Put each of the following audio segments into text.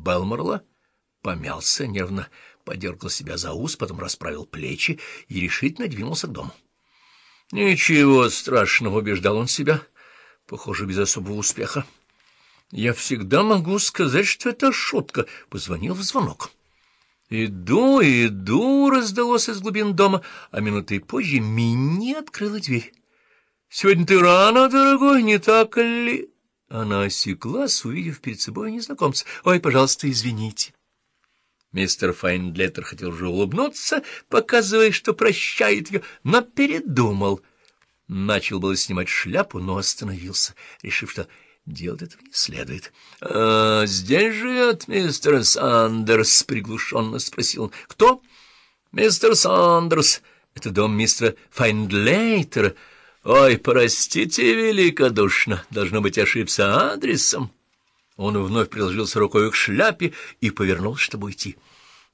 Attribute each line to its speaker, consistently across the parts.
Speaker 1: Белморла, помялся, нервно подергал себя за ус, потом расправил плечи и решительно двинулся к дому. «Ничего страшного», — убеждал он себя, похоже, без особого успеха. «Я всегда могу сказать, что это шутка», — позвонил в звонок. «Иду, иду», — раздалось из глубин дома, а минутой позже Минни открыла дверь. «Сегодня ты рано, дорогой, не так ли?» Она осеклась, увидев перед собой незнакомца. «Ой, пожалуйста, извините». Мистер Файндлеттер хотел уже улыбнуться, показывая, что прощает ее, но передумал. Начал было снимать шляпу, но остановился, решив, что делать этого не следует. — А здесь живет мистер Сандерс? — приглушенно спросил он. — Кто? — Мистер Сандерс. Это дом мистера Файндлейтера. Ой, простите великодушно, должно быть, ошибся адресом. Он вновь приложился рукой к шляпе и повернул, чтобы уйти.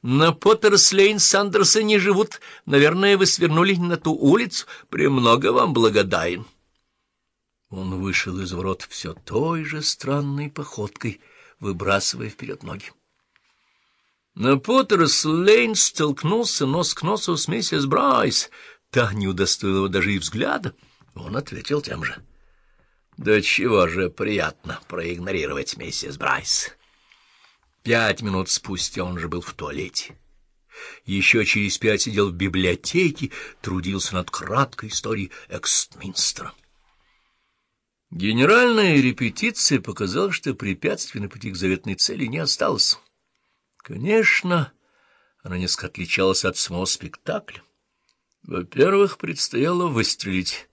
Speaker 1: На Поттерслейн Сандерсы не живут. Наверное, вы свернули на ту улицу. Премного вам благодарен. Он вышел из ворот все той же странной походкой, выбрасывая вперед ноги. На Поттерслейн столкнулся нос к носу с миссис Брайс. Та не удостоила его даже и взгляда. Он ответил тем же. — да чего же приятно проигнорировать миссис Брайс. Пять минут спустя он же был в туалете. Еще через пять сидел в библиотеке, трудился над краткой историей Экстминстера. Генеральная репетиция показала, что препятствий на пути к заветной цели не осталось. Конечно, она несколько отличалась от самого спектакля. Во-первых, предстояло выстрелить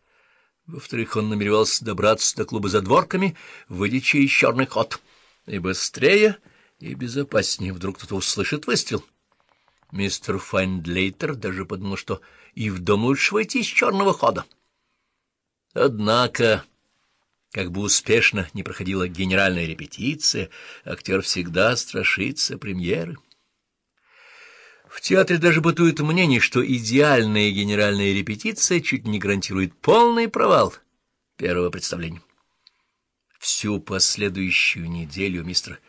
Speaker 1: во-вторых, он намеревался добраться до клуба за дворками, выйдя через черный ход. И быстрее, и безопаснее вдруг кто-то услышит выстрел. Мистер Файндлейтер даже подумал, что и в дом лучше войти с черного хода. Однако, как бы успешно не проходила генеральная репетиция, актер всегда страшится премьеры. В театре даже бытует мнение, что идеальная генеральная репетиция чуть не гарантирует полный провал первого представления. Всю последующую неделю мистер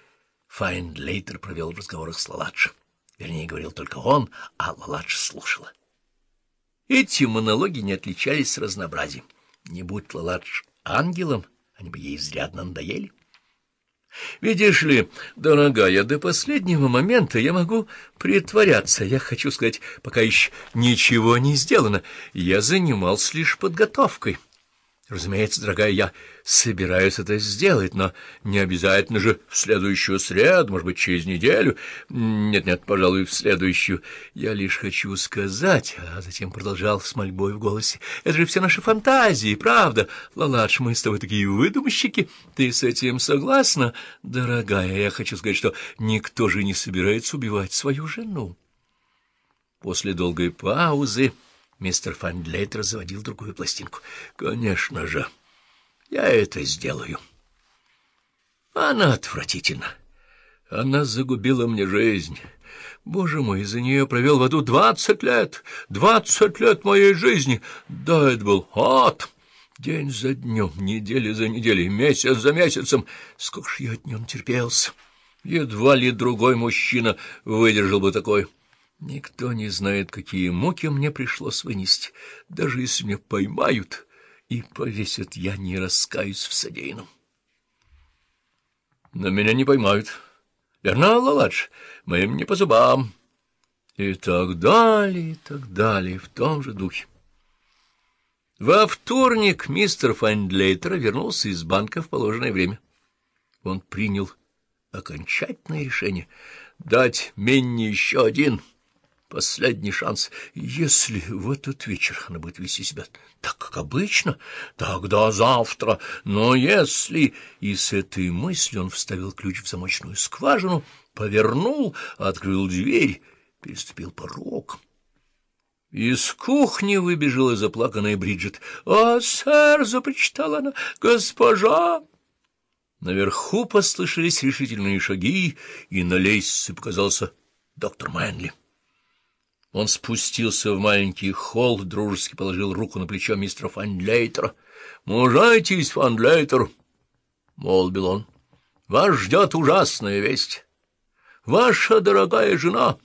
Speaker 1: Файндлейтер провел в разговорах с Лаладж. Вернее, говорил только он, а Лаладж слушала. Эти монологи не отличались разнообразием. Не будь Лаладж ангелом, они бы ей изрядно надоели. Видишь ли, дорогая, до последнего момента я могу притворяться. Я хочу сказать, пока еще ничего не сделано. Я занимался лишь подготовкой. Разумеется, дорогая, я собираюсь это сделать, но не обязательно же в следующую среду, может быть, через неделю. Нет-нет, пожалуй, в следующую. Я лишь хочу сказать, а затем продолжал с мольбой в голосе. Это же все наши фантазии, правда? Лаладж, мы с тобой такие выдумщики. Ты с этим согласна? Дорогая, я хочу сказать, что никто же не собирается убивать свою жену. После долгой паузы... Мистер Фандлейтер заводил другую пластинку. — Конечно же, я это сделаю. Она отвратительна. Она загубила мне жизнь. Боже мой, из-за нее провел в аду двадцать лет. Двадцать лет моей жизни. Да, это был ад. День за днем, неделя за неделей, месяц за месяцем. Сколько ж я нее терпелся. Едва ли другой мужчина выдержал бы такой... Никто не знает, какие муки мне пришлось вынести. Даже если меня поймают и повесят, я не раскаюсь в содеянном. Но меня не поймают. Верно, Лаладж? Мы им не по зубам. И так далее, и так далее, в том же духе. Во вторник мистер Файндлейтер вернулся из банка в положенное время. Он принял окончательное решение дать Минни еще один — Последний шанс. Если в этот вечер она будет вести себя так, как обычно, тогда завтра. Но если... И с этой мыслью он вставил ключ в замочную скважину, повернул, открыл дверь, переступил порог. Из кухни выбежала заплаканная Бриджит. — О, сэр! — запричитала она. — Госпожа! Наверху послышались решительные шаги, и на лестнице показался доктор Мэнли. Он спустился в маленький холл, дружески положил руку на плечо мистера Фандлейтера. — Мужайтесь, Фандлейтер! — молвил он. — Вас ждет ужасная весть. Ваша дорогая жена